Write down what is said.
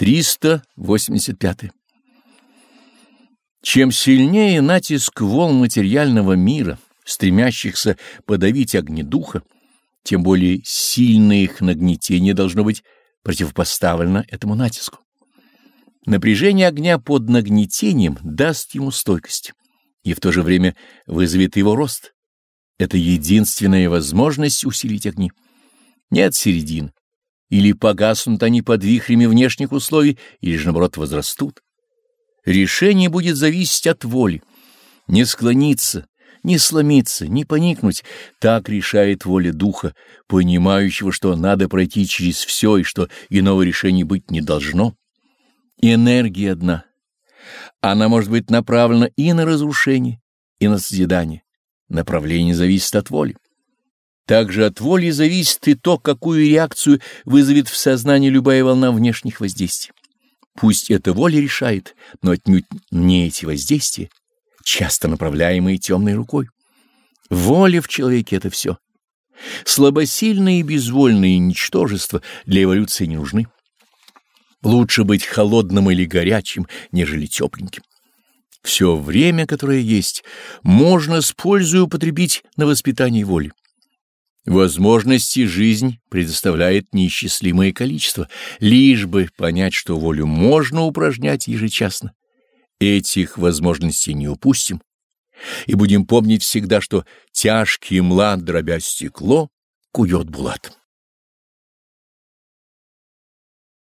385. Чем сильнее натиск волн материального мира, стремящихся подавить огни духа, тем более сильное их нагнетение должно быть противопоставлено этому натиску. Напряжение огня под нагнетением даст ему стойкость и в то же время вызовет его рост. Это единственная возможность усилить огни. Нет середин. Или погаснут они под вихрями внешних условий, или же, наоборот, возрастут. Решение будет зависеть от воли. Не склониться, не сломиться, не поникнуть. Так решает воля духа, понимающего, что надо пройти через все и что иного решения быть не должно. Энергия одна. Она может быть направлена и на разрушение, и на созидание. Направление зависит от воли. Также от воли зависит и то, какую реакцию вызовет в сознании любая волна внешних воздействий. Пусть эта воля решает, но отнюдь не эти воздействия, часто направляемые темной рукой. Воля в человеке — это все. Слабосильные и безвольные ничтожества для эволюции не нужны. Лучше быть холодным или горячим, нежели тепленьким. Все время, которое есть, можно с пользой употребить на воспитание воли. Возможности жизнь предоставляет неисчислимое количество, лишь бы понять, что волю можно упражнять ежечасно. Этих возможностей не упустим, и будем помнить всегда, что тяжкий млад, дробя стекло, кует булат.